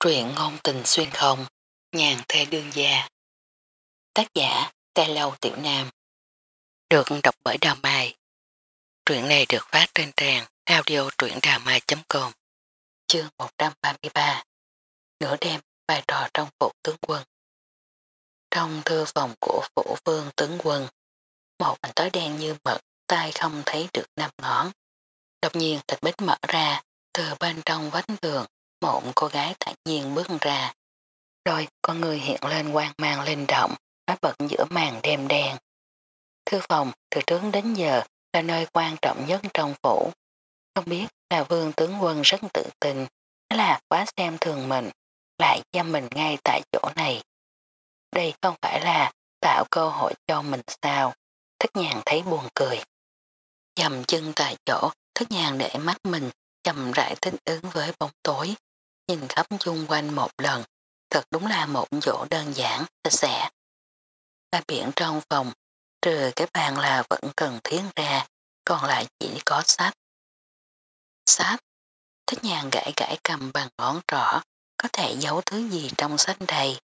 Truyện ngôn tình xuyên không, nhàn thê đương gia. Tác giả, Tê Lâu Tiểu Nam. Được đọc bởi Đào Mai. Truyện này được phát trên trang audio truyệnđàmai.com Chương 133 Nửa đêm bài trò trong phủ tướng quân Trong thư phòng của phủ vương tướng quân một mảnh tối đen như mật tay không thấy được năm ngón. Đột nhiên thịt bích mở ra từ bên trong vách tường một cô gái thản nhiên bước ra. Đôi con người hiện lên quang mang linh động, nó bật giữa màn đêm đen. Thư phòng từ trước đến giờ là nơi quan trọng nhất trong phủ. Không biết là vương tướng quân rất tự tin, là quá xem thường mình, lại giam mình ngay tại chỗ này. Đây không phải là tạo cơ hội cho mình sao, thức nhàn thấy buồn cười. Dầm chân tại chỗ, thức nhàn để mắt mình chầm rãi thích ứng với bóng tối, nhìn khắp chung quanh một lần, thật đúng là một chỗ đơn giản, sạch sẽ. Ba biển trong phòng, trừ cái bàn là vẫn cần thiến ra, còn lại chỉ có sách. Sách, thích nhàng gãi gãi cầm bằng ngón trỏ, có thể giấu thứ gì trong sách đây.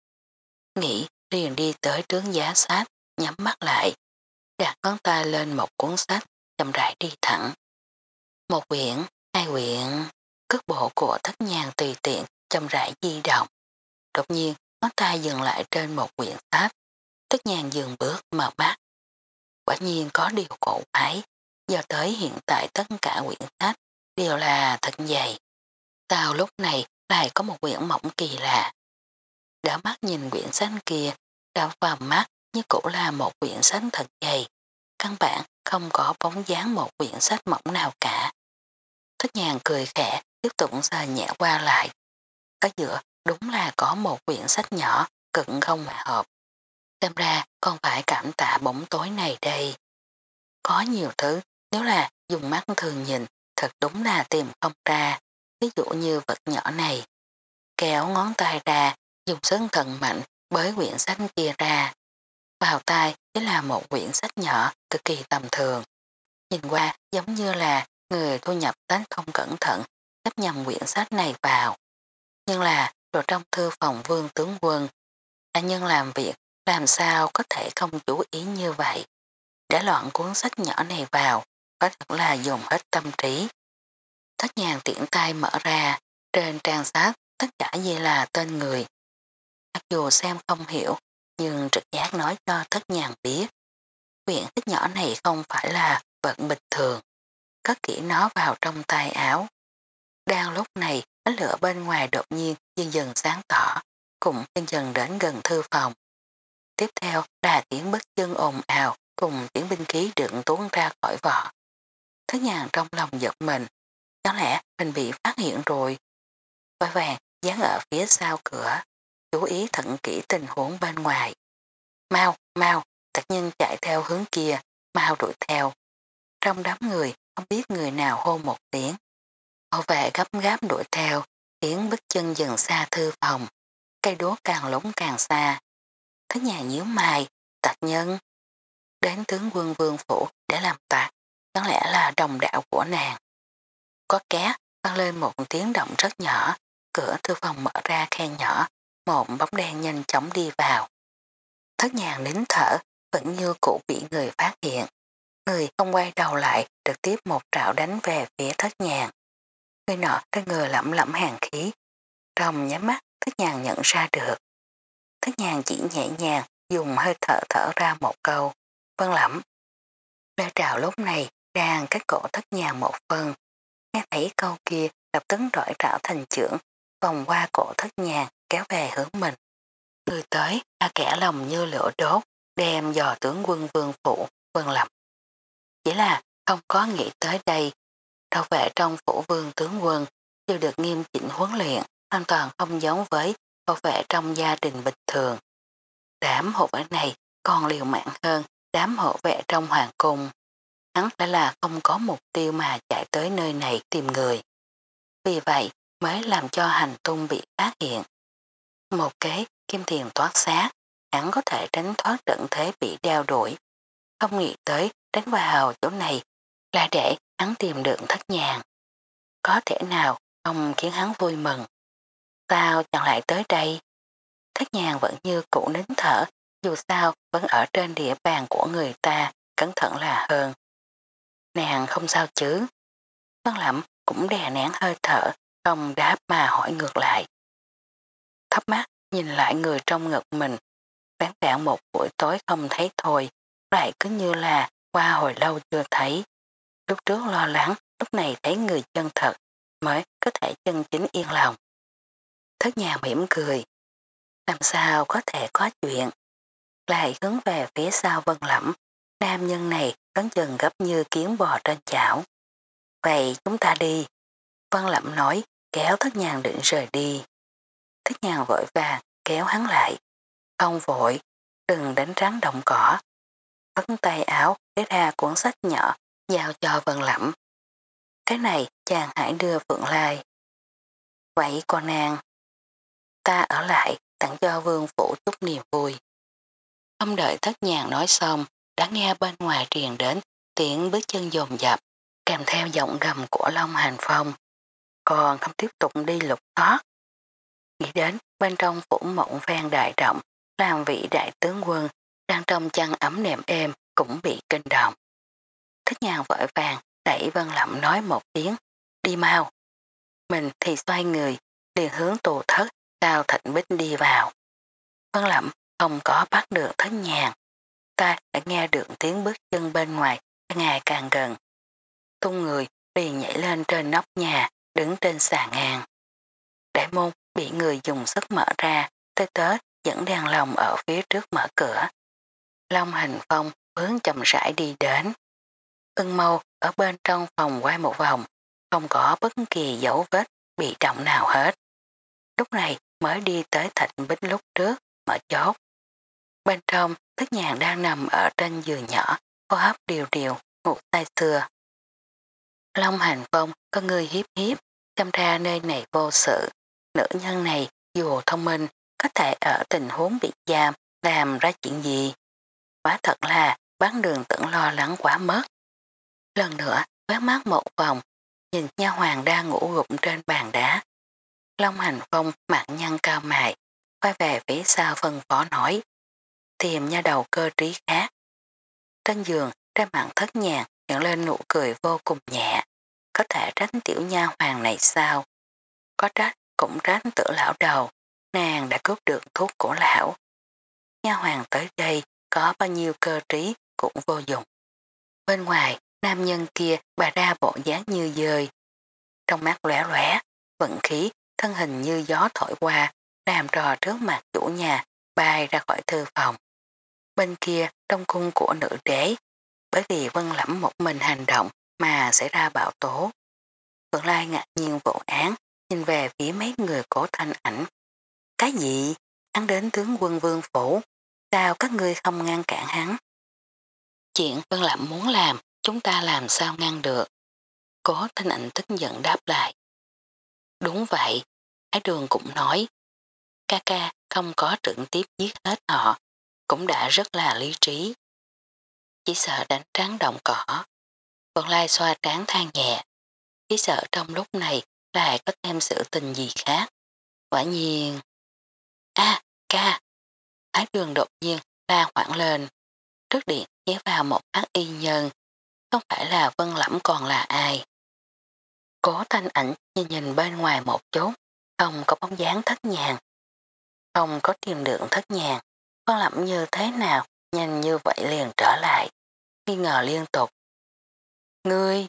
Nghĩ liền đi tới trướng giá sách, nhắm mắt lại, đặt ngón tay lên một cuốn sách, chậm rãi đi thẳng. Một quyển, hai quyển, cước bộ của thất nhàn tùy tiện, chậm rãi di động. Đột nhiên, ngón tay dừng lại trên một quyển sách. thất nhàn dừng bước mở mắt. Quả nhiên có điều cổ ấy Giờ tới hiện tại tất cả quyển sách đều là thật dày. Sao lúc này lại có một quyển mỏng kỳ lạ. đã mắt nhìn quyển sách kia, đã vào mắt như cũ là một quyển sách thật dày. Căn bản không có bóng dáng một quyển sách mỏng nào cả. Thất nhàn cười khẽ, tiếp tục sờ nhẹ qua lại. Ở giữa, đúng là có một quyển sách nhỏ cực không hòa hợp. Xem ra còn phải cảm tạ bóng tối này đây. Có nhiều thứ, nếu là dùng mắt thường nhìn, thật đúng là tìm không ra. Ví dụ như vật nhỏ này. Kéo ngón tay ra, dùng sức thần mạnh bới quyển sách kia ra. Vào tay chỉ là một quyển sách nhỏ, cực kỳ tầm thường. Nhìn qua giống như là người thu nhập tánh không cẩn thận sắp nhầm quyển sách này vào. Nhưng là đồ trong thư phòng vương tướng quân. là nhân làm việc làm sao có thể không chú ý như vậy. Đã loạn cuốn sách nhỏ này vào, có thật là dùng hết tâm trí. Thất nhàng tiện tay mở ra, trên trang sách tất cả gì là tên người. Mặc dù xem không hiểu, nhưng trực giác nói cho thất nhàng biết. Quyển sách nhỏ này không phải là vật bình thường. Cất kỹ nó vào trong tay áo. Đang lúc này, ánh lửa bên ngoài đột nhiên dần dần sáng tỏ, cũng dần dần đến gần thư phòng. Tiếp theo là tiếng bất chân ồn ào cùng tiếng binh khí đựng tuôn ra khỏi vỏ. Thứ nhàn trong lòng giật mình, có lẽ mình bị phát hiện rồi. Vội vàng dán ở phía sau cửa, chú ý thận kỹ tình huống bên ngoài. Mau, mau, tạc nhân chạy theo hướng kia, mau đuổi theo. Trong đám người không biết người nào hô một tiếng bảo vệ gấp gáp đuổi theo, khiến bước chân dần xa thư phòng. Cây đố càng lúng càng xa. Thứ nhà nhíu mày, tạc nhân. Đến tướng quân vương phủ để làm tạc, chẳng lẽ là đồng đạo của nàng. Có ké, vang lên một tiếng động rất nhỏ, cửa thư phòng mở ra khe nhỏ, một bóng đen nhanh chóng đi vào. Thất nhàng nín thở, vẫn như cũ bị người phát hiện. Người không quay đầu lại, trực tiếp một trạo đánh về phía thất nhàng. Người nọ trên người lẩm lẩm hàng khí. Trong nhắm mắt, thất nhàng nhận ra được. Thất nhàng chỉ nhẹ nhàng dùng hơi thở thở ra một câu. Vân lẩm. Lê trào lúc này đang cách cổ thất nhàng một phần. Nghe thấy câu kia lập tức rõi trảo thành trưởng, vòng qua cổ thất nhàng kéo về hướng mình. Người tới, a kẻ lòng như lửa đốt, đem dò tướng quân vương phụ, vương lẩm. Chỉ là không có nghĩ tới đây Bảo vệ trong phủ vương tướng quân đều được nghiêm chỉnh huấn luyện, hoàn toàn không giống với bảo vệ trong gia đình bình thường. Đám hộ vệ này còn liều mạng hơn đám hộ vệ trong hoàng cung. Hắn đã là không có mục tiêu mà chạy tới nơi này tìm người. Vì vậy mới làm cho hành tung bị phát hiện. Một kế kim tiền thoát xác, hắn có thể tránh thoát trận thế bị đeo đuổi. Không nghĩ tới đánh vào chỗ này là để hắn tìm được thất nhàng. Có thể nào không khiến hắn vui mừng. Sao chẳng lại tới đây? Thất nhàng vẫn như cũ nín thở, dù sao vẫn ở trên địa bàn của người ta, cẩn thận là hơn. Nàng không sao chứ. Văn lẩm cũng đè nén hơi thở, không đáp mà hỏi ngược lại. Thấp mắt nhìn lại người trong ngực mình, bán đạn một buổi tối không thấy thôi, lại cứ như là qua hồi lâu chưa thấy. Lúc trước lo lắng, lúc này thấy người chân thật, mới có thể chân chính yên lòng. Thất nhà mỉm cười. Làm sao có thể có chuyện? Lại hướng về phía sau vân lẫm, nam nhân này đón chừng gấp như kiến bò trên chảo. Vậy chúng ta đi. Vân lẫm nói, kéo thất nhàng định rời đi. Thất nhàng vội vàng, kéo hắn lại. Không vội, đừng đánh rắn động cỏ. Vấn tay áo, lấy ra cuốn sách nhỏ, giao cho Vân lẫm. Cái này chàng hãy đưa Phượng Lai. Vậy con nàng, ta ở lại tặng cho vương phủ chút niềm vui. Không đợi thất nhàng nói xong, đã nghe bên ngoài truyền đến tiếng bước chân dồn dập, kèm theo giọng gầm của Long Hành Phong. Còn không tiếp tục đi lục thoát. Nghĩ đến bên trong phủ mộng vang đại động, làm vị đại tướng quân, đang trong chăn ấm nệm êm cũng bị kinh động. Thích nhàng vội vàng, đẩy Vân Lậm nói một tiếng, đi mau. Mình thì xoay người, liền hướng tù thất, cao thịnh bích đi vào. Vân Lậm không có bắt được thất nhàng. Ta đã nghe được tiếng bước chân bên ngoài, ngày càng gần. Tung người liền nhảy lên trên nóc nhà, đứng trên xà ngang. Đại môn bị người dùng sức mở ra, tới tới dẫn đèn lồng ở phía trước mở cửa. Long hành phong hướng chậm rãi đi đến. Ưng mâu ở bên trong phòng quay một vòng, không có bất kỳ dấu vết bị trọng nào hết. Lúc này mới đi tới thạch bích lúc trước, mở chốt. Bên trong, thức nhàn đang nằm ở trên giường nhỏ, hô hấp điều điều, ngủ tay xưa. Long hành phong có người hiếp hiếp, chăm ra nơi này vô sự. Nữ nhân này dù thông minh có thể ở tình huống bị giam làm ra chuyện gì. Quá thật là bán đường tưởng lo lắng quá mất. Lần nữa quét mắt một vòng nhìn nha hoàng đang ngủ gục trên bàn đá. Long hành phong mặt nhăn cao mại, quay về phía sau phân phó nói tìm nha đầu cơ trí khác. Trên giường trên mạng thất nhàng nhận lên nụ cười vô cùng nhẹ có thể tránh tiểu nha hoàng này sao? Có trách cũng tránh tử lão đầu, nàng đã cướp được thuốc của lão. Nha hoàng tới đây có bao nhiêu cơ trí cũng vô dụng. Bên ngoài, nam nhân kia bà ra bộ dáng như dơi. Trong mắt lẻ lẻ, vận khí, thân hình như gió thổi qua, làm trò trước mặt chủ nhà, bay ra khỏi thư phòng. Bên kia, trong cung của nữ đế, bởi vì vân lẫm một mình hành động mà xảy ra bạo tố. Phượng Lai ngạc nhiên vụ án, nhìn về phía mấy người cổ thanh ảnh. Cái gì? Hắn đến tướng quân vương phủ, sao các ngươi không ngăn cản hắn? Chuyện Vân Lạm muốn làm, chúng ta làm sao ngăn được? Cố thanh ảnh tức giận đáp lại. Đúng vậy, Ái Đường cũng nói, ca ca không có trực tiếp giết hết họ, cũng đã rất là lý trí. Chỉ sợ đánh tráng động cỏ. còn Lai xoa tráng than nhẹ, chỉ sợ trong lúc này lại có thêm sự tình gì khác. Quả nhiên... a ca! Ái đường đột nhiên la hoảng lên. Trước điện nhé vào một ác y nhân. Không phải là vân lẫm còn là ai. Cố thanh ảnh nhìn nhìn bên ngoài một chút. Không có bóng dáng thất nhàng. Không có tìm được thất nhàng. Vân lẫm như thế nào nhanh như vậy liền trở lại. Nghi ngờ liên tục. Ngươi!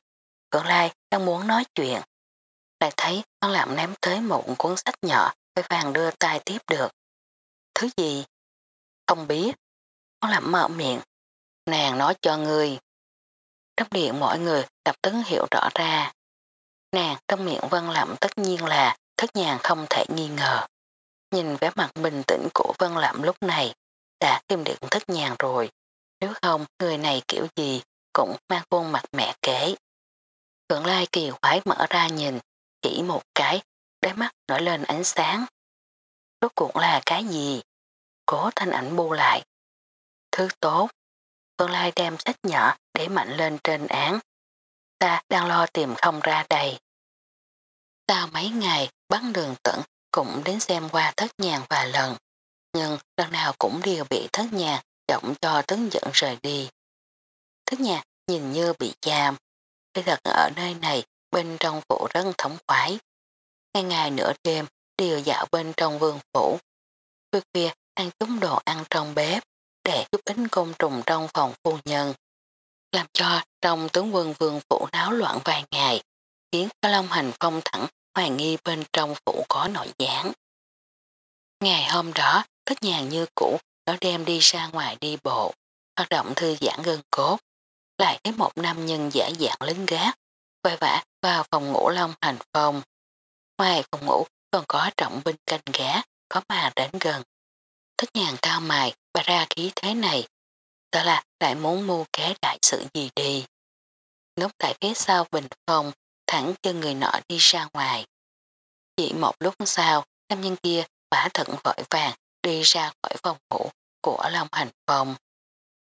Phượng Lai đang muốn nói chuyện. Lại thấy vân lẫm ném tới một cuốn sách nhỏ với vàng đưa tay tiếp được. Thứ gì? Không biết. Vân lẫm mở miệng. Nàng nói cho người. Trong điện mọi người lập tấn hiểu rõ ra. Nàng trong miệng Vân Lạm tất nhiên là thất nhàng không thể nghi ngờ. Nhìn vẻ mặt bình tĩnh của Vân Lạm lúc này đã tìm được thất nhàng rồi. Nếu không người này kiểu gì cũng mang khuôn mặt mẹ kế. Phượng Lai kỳ quái mở ra nhìn, chỉ một cái, đáy mắt nổi lên ánh sáng. Rốt cuộc là cái gì? Cố thanh ảnh bu lại. Thứ tốt. Tương Lai đem sách nhỏ để mạnh lên trên án. Ta đang lo tìm không ra đây. Sau mấy ngày bắn đường tận cũng đến xem qua thất nhàn vài lần, nhưng lần nào cũng đều bị thất nhàn động cho tướng dẫn rời đi. Thất nhàn nhìn như bị giam, Thế thật ở nơi này bên trong phủ rất thống khoái. Ngày ngày nửa đêm đều dạo bên trong vương phủ. Khuya khuya ăn chúng đồ ăn trong bếp để giúp ích côn trùng trong phòng phu nhân. Làm cho trong tướng quân vương phủ náo loạn vài ngày, khiến Cá Long Hành Phong thẳng hoài nghi bên trong phủ có nội gián. Ngày hôm đó, tất nhàn như cũ, nó đem đi ra ngoài đi bộ, hoạt động thư giãn gân cốt. Lại thấy một nam nhân giả dạng lính gác, quay vã vào phòng ngủ Long Hành Phong. Ngoài phòng ngủ còn có trọng binh canh gác, có mà đến gần. Tất nhàn cao mài, bà ra khí thế này, đó là lại muốn mua kế đại sự gì đi. Núp tại phía sau bình phòng, thẳng cho người nọ đi ra ngoài. Chỉ một lúc sau, nam nhân kia bả thận vội vàng đi ra khỏi phòng ngủ của Long Hành Phong.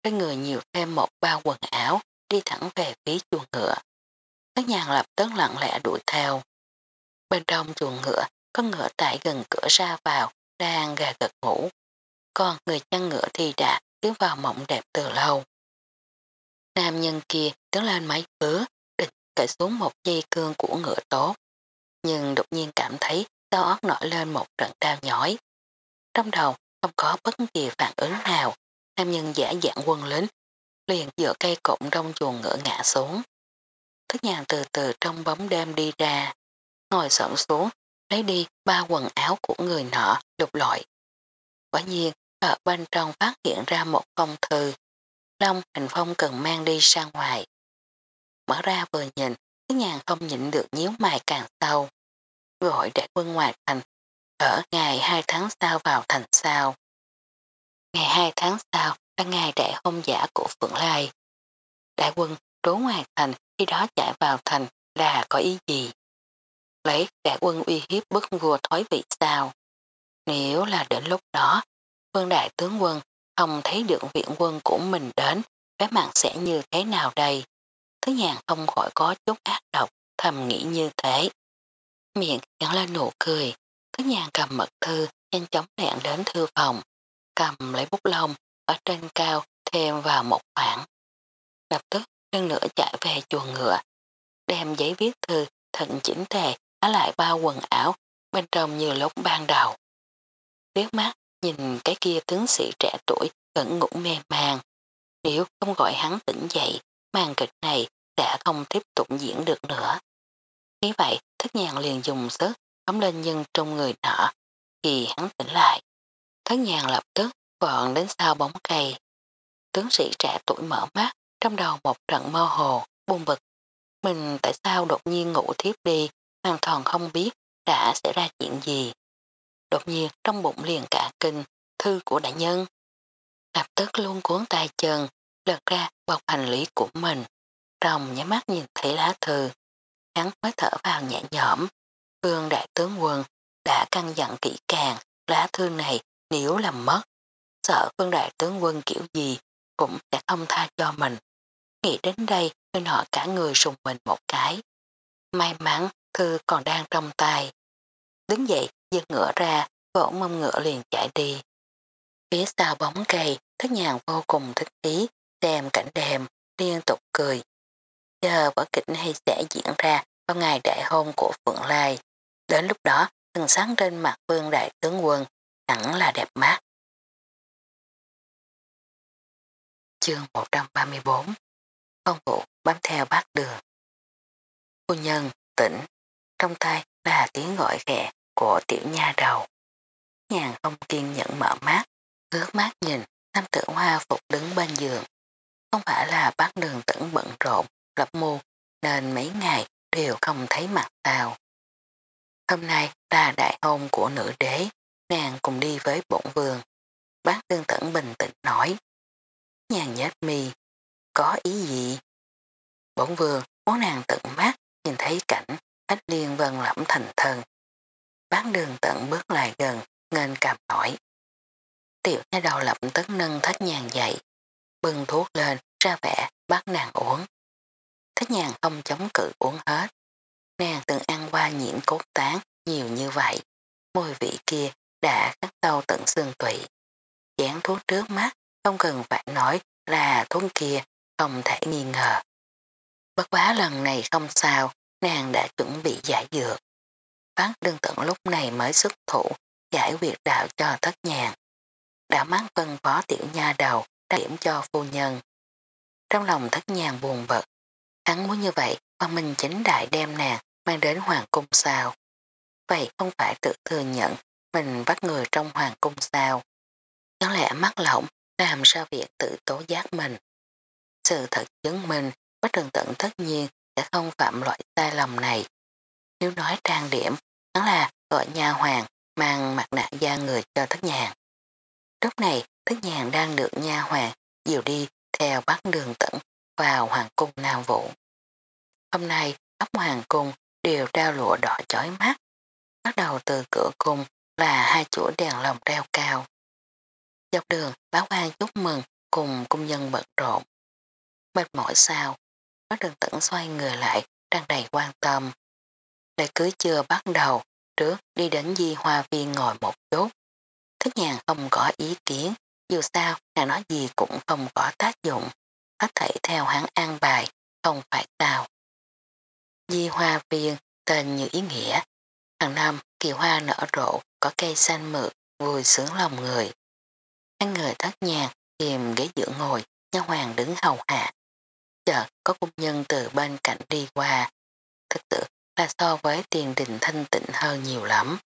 Cái người nhiều thêm một bao quần áo đi thẳng về phía chuồng ngựa. Các nhàn lập tức lặng lẽ đuổi theo. Bên trong chuồng ngựa có ngựa tại gần cửa ra vào đang gà gật ngủ. Còn người chăn ngựa thì đã tiến vào mộng đẹp từ lâu. Nam nhân kia đứng lên máy cửa, định cởi xuống một dây cương của ngựa tốt. Nhưng đột nhiên cảm thấy đau óc nổi lên một trận đau nhói. Trong đầu không có bất kỳ phản ứng nào, nam nhân giả dạng quân lính, liền dựa cây cụm trong chuồng ngựa ngã xuống. Thức nhàn từ từ trong bóng đêm đi ra, ngồi sợm xuống, lấy đi ba quần áo của người nọ, lục lọi. Quả nhiên, ở bên trong phát hiện ra một phong thư. Long hành phong cần mang đi ra ngoài. Mở ra vừa nhìn, cái nhàn không nhịn được nhíu mày càng sâu. Gọi đại quân ngoài thành, ở ngày 2 tháng sau vào thành sao? Ngày 2 tháng sau là ngày đại hôn giả của Phượng Lai. Đại quân trốn ngoài thành khi đó chạy vào thành là có ý gì? Lấy đại quân uy hiếp bức vua thói vị sao? Nếu là đến lúc đó Vương đại tướng quân không thấy được viện quân của mình đến, cái mạng sẽ như thế nào đây? Thứ nhàn không khỏi có chút ác độc, thầm nghĩ như thế. Miệng nhắn lên nụ cười, thứ nhàn cầm mật thư, nhanh chóng lẹn đến thư phòng, cầm lấy bút lông, ở trên cao thêm vào một khoảng. Lập tức lưng nữa chạy về chuồng ngựa, đem giấy viết thư thận chỉnh tề, á lại bao quần áo, bên trong như lúc ban đầu. Liếc mắt Nhìn cái kia tướng sĩ trẻ tuổi vẫn ngủ mê màng. Nếu không gọi hắn tỉnh dậy, màn kịch này sẽ không tiếp tục diễn được nữa. Nghĩ vậy, thất nhàn liền dùng sức ấm lên nhân trong người nọ, thì hắn tỉnh lại. Thất nhàn lập tức vọn đến sau bóng cây. Tướng sĩ trẻ tuổi mở mắt, trong đầu một trận mơ hồ, buông bực. Mình tại sao đột nhiên ngủ thiếp đi, hoàn toàn không biết đã xảy ra chuyện gì. Đột nhiên trong bụng liền cả kinh, thư của đại nhân. Lập tức luôn cuốn tay chân, lật ra bọc hành lý của mình. Trong nhắm mắt nhìn thấy lá thư, hắn mới thở vào nhẹ nhõm. Vương đại tướng quân đã căn dặn kỹ càng lá thư này nếu làm mất. Sợ vương đại tướng quân kiểu gì cũng sẽ không tha cho mình. Nghĩ đến đây nên họ cả người sùng mình một cái. May mắn thư còn đang trong tay. Đứng dậy giật ngựa ra, vỗ mông ngựa liền chạy đi. Phía sau bóng cây, thất nhàng vô cùng thích ý, xem cảnh đêm, liên tục cười. Chờ vở kịch hay sẽ diễn ra vào ngày đại hôn của Phượng Lai. Đến lúc đó, thần sáng trên mặt vương đại tướng quân, hẳn là đẹp mắt. Chương 134 Phong vụ bám theo bát đường. Phu nhân, tỉnh, trong tay là tiếng gọi khẽ của tiểu nha đầu. Nhàn không kiên nhẫn mở mắt, ngước mắt nhìn, nam tử hoa phục đứng bên giường. Không phải là bác đường tẩn bận rộn, lập mưu, nên mấy ngày đều không thấy mặt tao. Hôm nay là đại hôn của nữ đế, nàng cùng đi với bổn vườn Bác tương tẩn bình tĩnh nói. Nhàn nhết mi, có ý gì? Bổn vườn muốn nàng tận mắt nhìn thấy cảnh ách liên vân lẫm thành thần Bác đường tận bước lại gần, ngên cầm hỏi. Tiểu nha đầu lập tức nâng thất nhàn dậy, bưng thuốc lên, ra vẻ, bắt nàng uống. Thất nhàn không chống cự uống hết. Nàng từng ăn qua nhiễm cốt tán nhiều như vậy. mùi vị kia đã cắt sâu tận xương tủy. Chán thuốc trước mắt không cần phải nói là thuốc kia không thể nghi ngờ. Bất quá lần này không sao, nàng đã chuẩn bị giải dược. Bác đương tận lúc này mới xuất thủ giải quyết đạo cho thất nhàng. Đã mắt phân phó tiểu nha đầu điểm cho phu nhân. Trong lòng thất nhàng buồn bật, hắn muốn như vậy mà mình chính đại đem nàng mang đến hoàng cung sao. Vậy không phải tự thừa nhận mình bắt người trong hoàng cung sao. Chẳng lẽ mắt lỏng làm sao việc tự tố giác mình. Sự thật chứng minh bất trường tận tất nhiên sẽ không phạm loại sai lầm này. Nếu nói trang điểm, hắn là gọi nha hoàng mang mặt nạ da người cho thất nhàng. Lúc này thất nhàng đang được nha hoàng dìu đi theo bắt đường tận vào hoàng cung Nam Vũ. Hôm nay ấp hoàng cung đều trao lụa đỏ chói mắt. Bắt đầu từ cửa cung là hai chuỗi đèn lồng treo cao. Dọc đường báo quan chúc mừng cùng cung nhân bận rộn. Mệt mỏi sao, bắt đường tận xoay người lại đang đầy quan tâm. Lễ cưới chưa bắt đầu, trước đi đến di hoa viên ngồi một chút. Thích nhàn không có ý kiến, dù sao nàng nói gì cũng không có tác dụng, Có thể theo hắn an bài, không phải sao. Di hoa viên tên như ý nghĩa, hàng năm kỳ hoa nở rộ có cây xanh mượt vui sướng lòng người. Hai người thất nhàn tìm ghế giữa ngồi, nha hoàng đứng hầu hạ. Chợt có công nhân từ bên cạnh đi qua, thực tự là so với tiền đình thanh tịnh hơn nhiều lắm.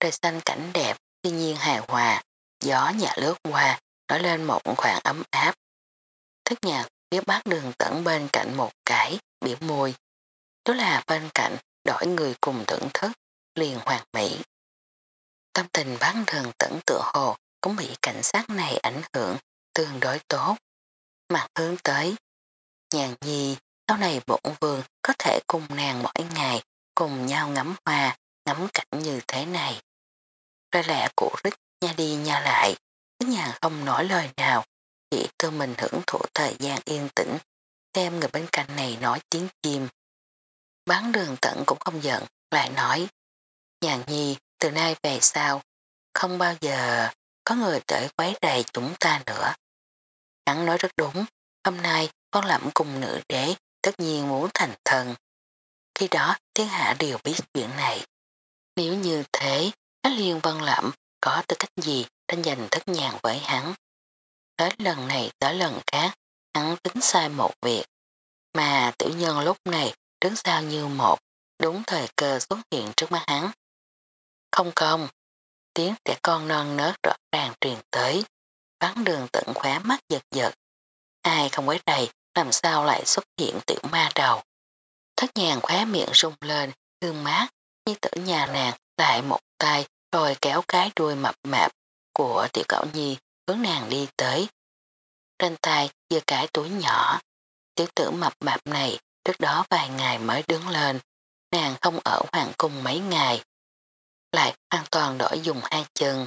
Trời xanh cảnh đẹp, thiên nhiên hài hòa, gió nhẹ lướt qua, nổi lên một khoảng ấm áp. Thức nhạc biết bác đường tận bên cạnh một cái, biểu môi. Đó là bên cạnh đổi người cùng thưởng thức, liền hoàn mỹ. Tâm tình bán đường tận tựa hồ cũng bị cảnh sát này ảnh hưởng tương đối tốt. Mặt hướng tới. Nhàn nhi, sau này bổn vương có thể cùng nàng mỗi ngày cùng nhau ngắm hoa, ngắm cảnh như thế này. Ra lẽ của rít nha đi nha lại, cứ nhà không nói lời nào, chỉ tự mình hưởng thụ thời gian yên tĩnh, xem người bên cạnh này nói tiếng chim. Bán đường tận cũng không giận, lại nói, nhàn nhi từ nay về sau, không bao giờ có người tới quấy rầy chúng ta nữa. Hắn nói rất đúng, hôm nay con lẩm cùng nữ đế tất nhiên muốn thành thần. Khi đó thiên hạ đều biết chuyện này. Nếu như thế, Á Liên Văn vâng Lẩm có tư cách gì tranh giành thất nhàn với hắn. Hết lần này tới lần khác, hắn tính sai một việc, mà tiểu nhân lúc này đứng sau như một, đúng thời cơ xuất hiện trước mắt hắn. Không không tiếng trẻ con non nớt rõ ràng truyền tới, bắn đường tận khóa mắt giật giật. Ai không quấy đầy, làm sao lại xuất hiện tiểu ma đầu. Thất nhàn khóe miệng rung lên, gương mát, như tử nhà nàng lại một tay rồi kéo cái đuôi mập mạp của tiểu cảo nhi hướng nàng đi tới. Trên tay giơ cái túi nhỏ, tiểu tử mập mạp này trước đó vài ngày mới đứng lên, nàng không ở hoàng cung mấy ngày. Lại hoàn toàn đổi dùng hai chân,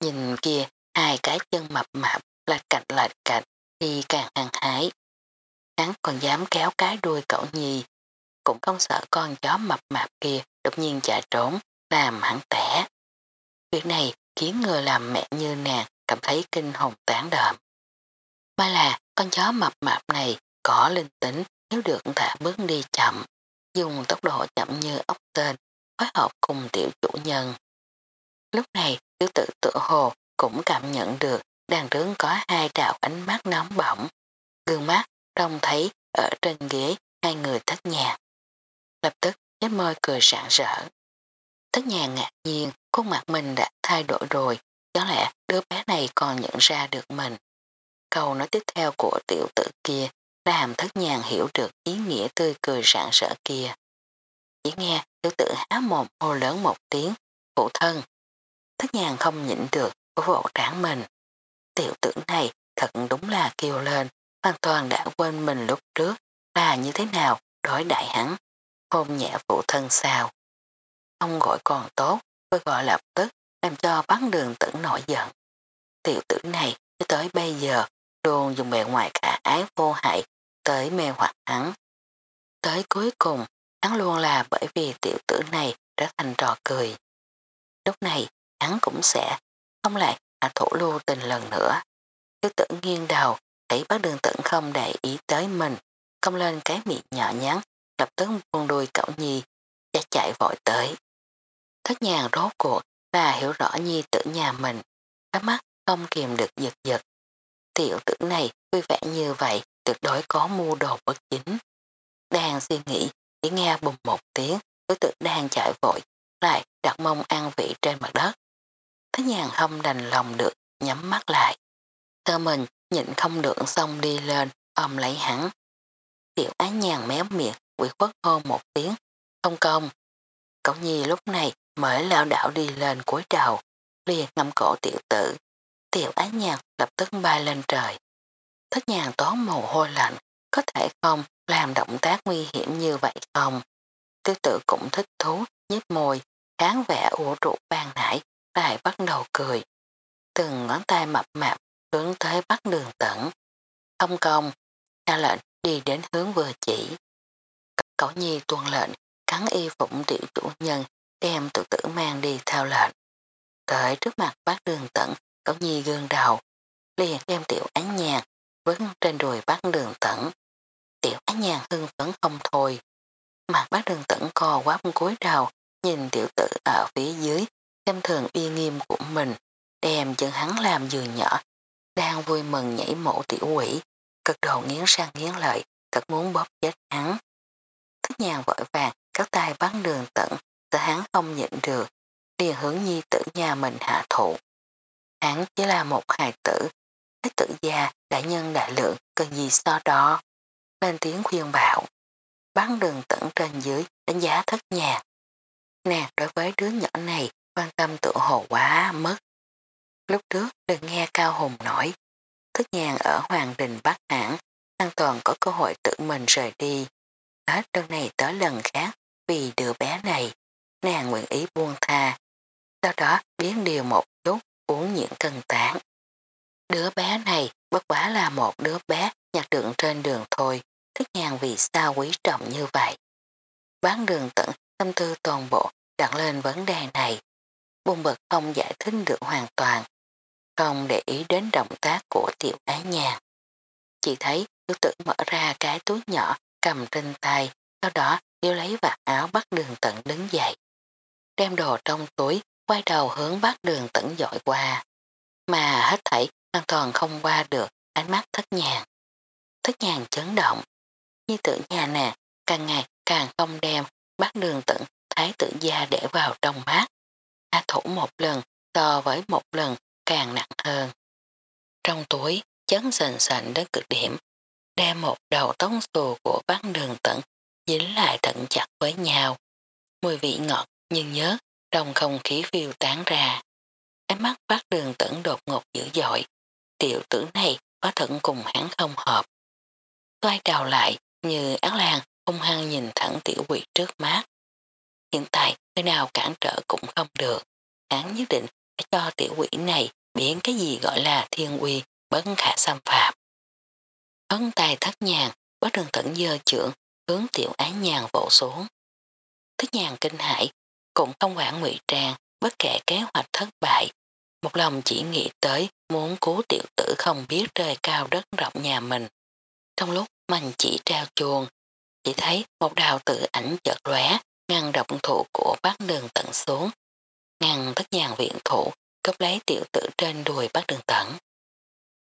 nhìn kia hai cái chân mập mạp lạch cạch lạch cạch thì càng hàng hái. Hắn còn dám kéo cái đuôi cậu nhì cũng không sợ con chó mập mạp kia đột nhiên chạy trốn, làm hắn tẻ. Việc này khiến người làm mẹ như nàng cảm thấy kinh hồn tán đợm. Mà là con chó mập mạp này có linh tính nếu được thả bước đi chậm, dùng tốc độ chậm như ốc tên, phối hợp cùng tiểu chủ nhân. Lúc này tiểu tự tự hồ cũng cảm nhận được đàn trướng có hai đạo ánh mắt nóng bỏng, gương mắt trông thấy ở trên ghế hai người thất nhà. Lập tức nhếch môi cười rạng rỡ. Thất nhà ngạc nhiên, khuôn mặt mình đã thay đổi rồi, có lẽ đứa bé này còn nhận ra được mình. Câu nói tiếp theo của tiểu tử kia làm thất nhàng hiểu được ý nghĩa tươi cười rạng rỡ kia. Chỉ nghe tiểu tử há mồm hô lớn một tiếng, phụ thân. Thất nhàng không nhịn được của vỗ tráng mình. Tiểu tử này thật đúng là kêu lên, hoàn toàn đã quên mình lúc trước là như thế nào đối đại hắn, hôn nhẹ phụ thân sao. Ông gọi còn tốt, tôi gọi lập tức làm cho bắn đường tử nổi giận. Tiểu tử này cho tới bây giờ luôn dùng bề ngoài khả ái vô hại tới mê hoặc hắn. Tới cuối cùng hắn luôn là bởi vì tiểu tử này trở thành trò cười. lúc này hắn cũng sẽ không lại hạ thủ lưu tình lần nữa. tiểu tử nghiêng đầu, thấy bác đường tận không để ý tới mình, công lên cái miệng nhỏ nhắn, lập tức buông đuôi cậu nhi, và chạy vội tới. Thất nhàng rốt cuộc là hiểu rõ nhi tử nhà mình, các mắt không kìm được giật giật. Tiểu tử này vui vẻ như vậy tuyệt đối có mua đồ bất chính. Đang suy nghĩ, chỉ nghe bùng một tiếng, đối tượng đang chạy vội, lại đặt mông ăn vị trên mặt đất. Thất nhàng không đành lòng được, nhắm mắt lại. Tơ mình nhịn không được xong đi lên, ôm lấy hắn. Tiểu ái nhàng méo miệng, quỷ khuất hô một tiếng, không công. Cậu nhi lúc này mới lao đảo đi lên cuối đầu, liền ngâm cổ tiểu tử. Tiểu ái nhàng lập tức bay lên trời. Thất nhàng toán mồ hôi lạnh, có thể không làm động tác nguy hiểm như vậy không? tiểu tử cũng thích thú, nhếch môi, kháng vẻ ủ trụ ban nãy, lại bắt đầu cười. Từng ngón tay mập mạp hướng tới bắt đường tẩn. Không công, ra lệnh đi đến hướng vừa chỉ. Cậu nhi tuân lệnh, cắn y phụng tiểu chủ nhân, đem tự tử mang đi theo lệnh. Tới trước mặt bác đường tẩn, cậu nhi gương đầu, liền đem tiểu án nhạc, vấn trên đùi bác đường tẩn. Tiểu án nhạc hưng phấn không thôi. Mặt bác đường tẩn co quắp cúi đầu, nhìn tiểu tử ở phía dưới, xem thường uy nghiêm của mình, đem chân hắn làm giường nhỏ, đang vui mừng nhảy mộ tiểu quỷ, cực độ nghiến sang nghiến lợi, thật muốn bóp chết hắn. Thức nhàng vội vàng, các tay bắn đường tận, sợ hắn không nhịn được, liền hướng nhi tử nhà mình hạ thụ. Hắn chỉ là một hài tử, thái tử gia, đại nhân đại lượng, cần gì so đó. Lên tiếng khuyên bảo, bắn đường tận trên dưới, đánh giá thất nhàng. Nàng đối với đứa nhỏ này quan tâm tự hồ quá mất. Lúc trước được nghe Cao Hùng nói, thức nhàng ở Hoàng Đình Bắc Hãng, an toàn có cơ hội tự mình rời đi. Hết lần này tới lần khác, vì đứa bé này, nàng nguyện ý buông tha. Sau đó biến điều một chút, uống những cân tán. Đứa bé này bất quá là một đứa bé nhặt được trên đường thôi, thức nhàng vì sao quý trọng như vậy. Bán đường tận tâm tư toàn bộ đặt lên vấn đề này. Bùng bật không giải thích được hoàn toàn, không để ý đến động tác của tiểu ái nhàn. Chỉ thấy tiểu tử mở ra cái túi nhỏ cầm trên tay, sau đó điêu lấy vạt áo bắt đường tận đứng dậy. Đem đồ trong túi, quay đầu hướng bắt đường tận dội qua. Mà hết thảy hoàn toàn không qua được ánh mắt thất nhàn. Thất nhàn chấn động. Như tự nhà nè, càng ngày càng không đem bắt đường tận thái tử gia để vào trong mắt. A thủ một lần so với một lần càng nặng hơn. Trong túi, chấn sền sành đến cực điểm, đem một đầu tống xù của bán đường tận dính lại thận chặt với nhau. Mùi vị ngọt nhưng nhớ trong không khí phiêu tán ra. Ánh mắt bác đường tận đột ngột dữ dội. Tiểu tử này có thận cùng hắn không hợp. Quay đầu lại như ác làng hung hăng nhìn thẳng tiểu quỷ trước mắt. Hiện tại người nào cản trở cũng không được. Hắn nhất định để cho tiểu quỷ này biến cái gì gọi là thiên uy bất khả xâm phạm. Ấn tay thất nhàng, bất đường tận dơ trưởng, hướng tiểu án nhàn vỗ xuống. Thất nhàng kinh hãi, cũng không quản ngụy trang, bất kể kế hoạch thất bại. Một lòng chỉ nghĩ tới muốn cứu tiểu tử không biết trời cao đất rộng nhà mình. Trong lúc mình chỉ trao chuồng, chỉ thấy một đào tự ảnh chợt lóe ngăn động thủ của bác đường tận xuống. Nàng thất nhàng viện thủ, cấp lấy tiểu tử trên đùi bác đường tẩn.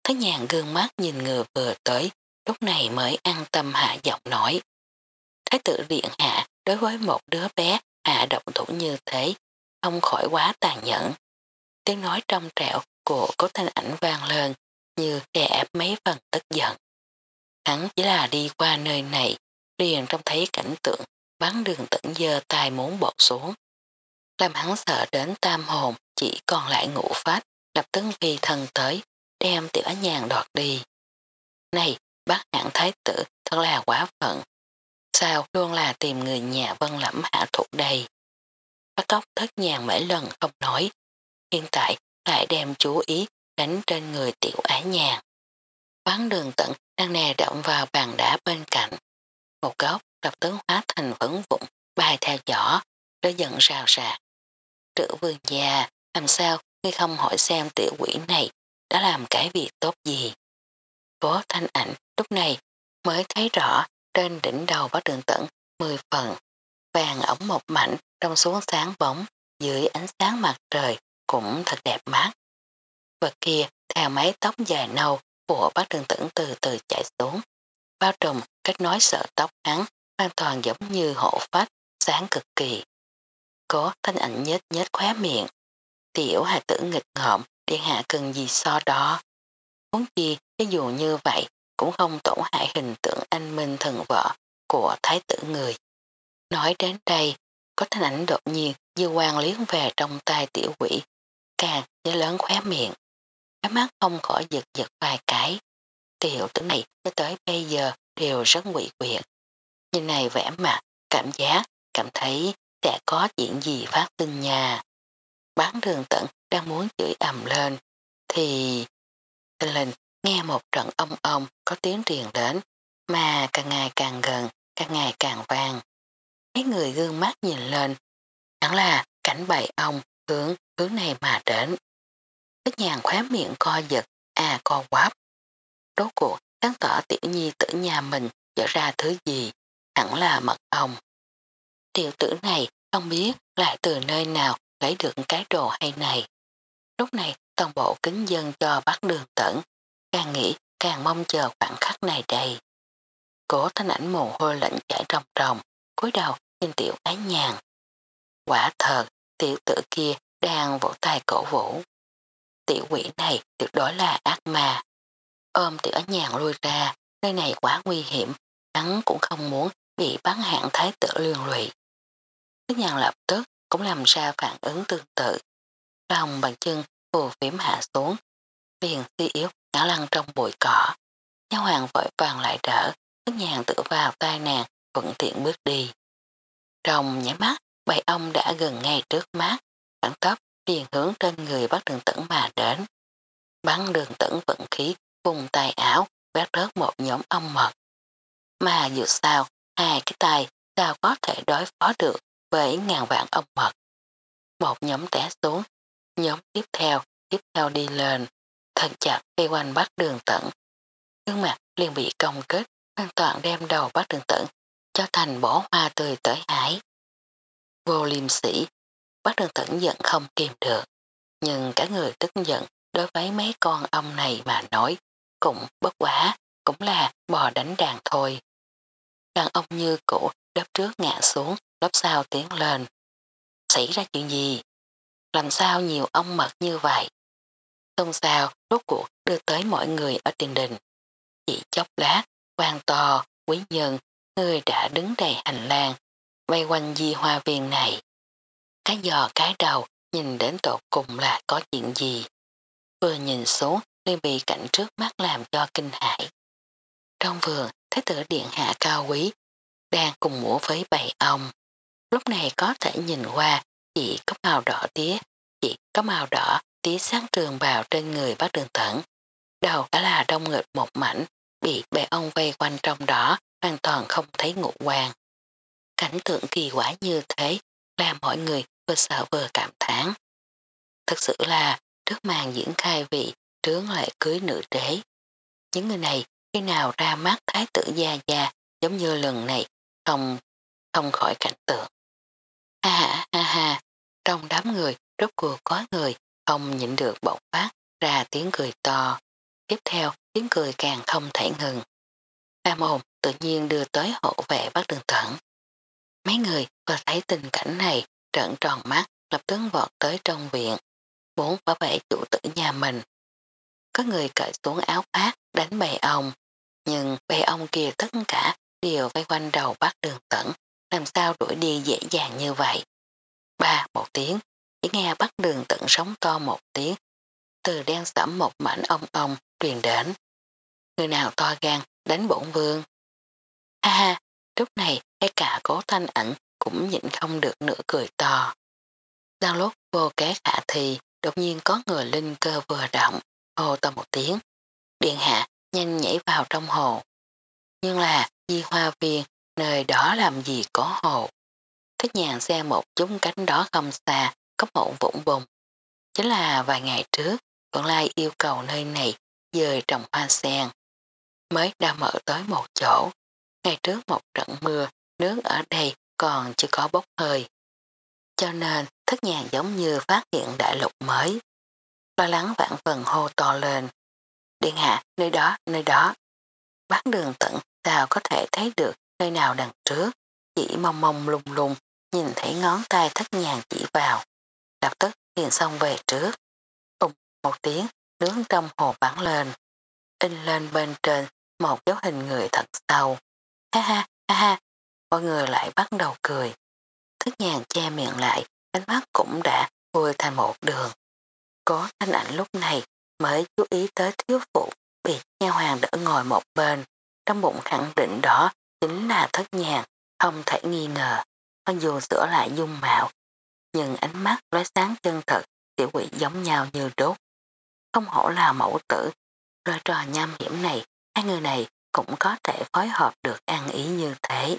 Thất nhàng gương mắt nhìn người vừa tới, lúc này mới an tâm hạ giọng nói. Thái tử điện hạ đối với một đứa bé hạ động thủ như thế, không khỏi quá tàn nhẫn. Tiếng nói trong trẹo của cố thanh ảnh vang lên như đè ép mấy phần tức giận. Hắn chỉ là đi qua nơi này, liền trông thấy cảnh tượng bắn đường tẩn dơ tay muốn bột xuống. Làm hắn sợ đến tam hồn chỉ còn lại ngủ phát, lập tức phi thần tới, đem tiểu nhàn đọt đi. Này, bác hạng thái tử thật là quá phận. Sao luôn là tìm người nhà vân lẫm hạ thuộc đây? Bác cóc thất nhàn mấy lần không nói. Hiện tại lại đem chú ý đánh trên người tiểu ái nhàn. Bán đường tận đang nè động vào bàn đá bên cạnh. Một góc lập tướng hóa thành vấn vụng bay theo giỏ, đã giận rào rạc trữ vườn già, làm sao ngươi không hỏi xem tiểu quỷ này đã làm cái việc tốt gì. Phố thanh ảnh lúc này mới thấy rõ trên đỉnh đầu bác đường tận 10 phần, vàng ống một mảnh trong xuống sáng bóng dưới ánh sáng mặt trời cũng thật đẹp mắt. Vật kia theo mái tóc dài nâu của bác đường tẩn từ từ chạy xuống, bao trùm cách nói sợ tóc hắn hoàn toàn giống như hộ phách, sáng cực kỳ. Có thanh ảnh nhết nhết khóe miệng, tiểu hài tử nghịch ngợm điện hạ cần gì so đó. Muốn chi, cái dù như vậy cũng không tổn hại hình tượng anh minh thần vợ của thái tử người. Nói đến đây, có thanh ảnh đột nhiên dư quan liếng về trong tay tiểu quỷ, càng như lớn khóe miệng. Cái mắt không khỏi giật giật vài cái. Tiểu tử này cho tới bây giờ đều rất quỷ quyệt. Nhìn này vẽ mặt, cảm giác, cảm thấy sẽ có chuyện gì phát sinh nhà. Bán đường tận đang muốn chửi ầm lên, thì... Tình lình nghe một trận ông ông có tiếng truyền đến, mà càng ngày càng gần, càng ngày càng vang. Mấy người gương mắt nhìn lên, hẳn là cảnh bày ông hướng hướng này mà đến. Tất nhàn khóe miệng co giật, à co quáp. Đố cuộc sáng tỏ tiểu nhi tử nhà mình dở ra thứ gì, hẳn là mật ong. Tiểu tử này không biết lại từ nơi nào lấy được cái đồ hay này. Lúc này toàn bộ kính dân cho bắt đường tẩn, càng nghĩ càng mong chờ khoảng khắc này đây. Cổ thanh ảnh mồ hôi lạnh chảy ròng ròng, cúi đầu nhìn tiểu ái nhàn. Quả thật, tiểu tử kia đang vỗ tay cổ vũ. Tiểu quỷ này tuyệt đối là ác ma. Ôm tiểu ái nhàn lui ra, nơi này quá nguy hiểm, hắn cũng không muốn bị bắn hạng thái tử lương lụy. Tức nhàn lập tức cũng làm ra phản ứng tương tự. Lòng bàn chân phù phím hạ xuống, liền suy yếu ngã lăn trong bụi cỏ. Nhà hoàng vội vàng lại đỡ, tức nhàn tự vào tai nàng, thuận tiện bước đi. Trong nhảy mắt, bầy ông đã gần ngay trước mắt, phản tốc liền hướng trên người bắt đường tẩn mà đến. Bắn đường tẩn vận khí, vùng tay áo, quét rớt một nhóm ong mật. Mà dù sao, hai cái tay sao có thể đối phó được với ngàn vạn ông mật. Một nhóm té xuống, nhóm tiếp theo, tiếp theo đi lên, thật chặt cây quanh bắt đường tận. Gương mặt liền bị công kết, hoàn toàn đem đầu bắt đường tận, cho thành bỏ hoa tươi tới hải. Vô liêm sĩ, bắt đường tận giận không kìm được, nhưng cả người tức giận đối với mấy con ông này mà nói, cũng bất quá, cũng là bò đánh đàn thôi. Đàn ông như cũ đắp trước ngã xuống, lớp sau tiến lên. Xảy ra chuyện gì? Làm sao nhiều ông mật như vậy? Không sao, rốt cuộc đưa tới mọi người ở tiền đình. Chỉ chốc lát, quan to, quý nhân, người đã đứng đầy hành lang, vây quanh di hoa viên này. Cái giò cái đầu nhìn đến tột cùng là có chuyện gì. Vừa nhìn xuống liền bị cảnh trước mắt làm cho kinh hãi. Trong vườn, Thế tử điện hạ cao quý, đang cùng ngủ với bầy ông. Lúc này có thể nhìn qua, chỉ có màu đỏ tía, chỉ có màu đỏ tía sáng trường vào trên người bác đường tẩn. Đầu đã là đông ngực một mảnh, bị bè ông vây quanh trong đó, hoàn toàn không thấy ngụ quan. Cảnh tượng kỳ quả như thế, làm mọi người vừa sợ vừa cảm thán. Thật sự là trước màn diễn khai vị trướng lại cưới nữ đế. Những người này khi nào ra mắt thái tử gia gia giống như lần này không không khỏi cảnh tượng. Ha ha ha ha, trong đám người rốt cuộc có người không nhịn được bộc phát ra tiếng cười to. Tiếp theo tiếng cười càng không thể ngừng. Nam ồn tự nhiên đưa tới hộ vệ bắt đường thẳng. Mấy người vừa thấy tình cảnh này trợn tròn mắt lập tức vọt tới trong viện muốn bảo vệ chủ tử nhà mình. Có người cởi xuống áo khoác đánh bầy ông nhưng bầy ông kia tất cả đều vây quanh đầu bác đường tẩn, làm sao đuổi đi dễ dàng như vậy. Ba một tiếng, chỉ nghe bắt đường tận sóng to một tiếng, từ đen sẫm một mảnh ông ông truyền đến. Người nào to gan đánh bổn vương. Ha ha, lúc này ngay cả cố thanh ảnh cũng nhịn không được nửa cười to. Đang lúc vô kế khả thì đột nhiên có người linh cơ vừa động, hô to một tiếng. Điện hạ nhanh nhảy vào trong hồ. Nhưng là di hoa viên, nơi đó làm gì có hồ. Thích nhàn xe một chúng cánh đó không xa, có một vũng bùng. Chính là vài ngày trước, Phượng Lai yêu cầu nơi này dời trồng hoa sen. Mới đã mở tới một chỗ. Ngày trước một trận mưa, nước ở đây còn chưa có bốc hơi. Cho nên thất nhàng giống như phát hiện đại lục mới. Lo lắng vạn phần hô to lên. Điện hạ, nơi đó, nơi đó. Bán đường tận sao có thể thấy được nơi nào đằng trước. Chỉ mong mong lung lung, nhìn thấy ngón tay thất nhàng chỉ vào. Lập tức liền xong về trước. Úng một tiếng, nướng trong hồ bắn lên. In lên bên trên một dấu hình người thật sâu. Ha ha, ha ha, mọi người lại bắt đầu cười. thất nhàng che miệng lại, ánh mắt cũng đã vui thành một đường. Có thanh ảnh lúc này mới chú ý tới thiếu phụ bị nha hoàng đỡ ngồi một bên. Trong bụng khẳng định đó chính là thất nhàn không thể nghi ngờ. Mặc dù sửa lại dung mạo, nhưng ánh mắt lóe sáng chân thật, tiểu quỷ giống nhau như đốt. Không hổ là mẫu tử, rồi trò nham hiểm này, hai người này cũng có thể phối hợp được an ý như thế.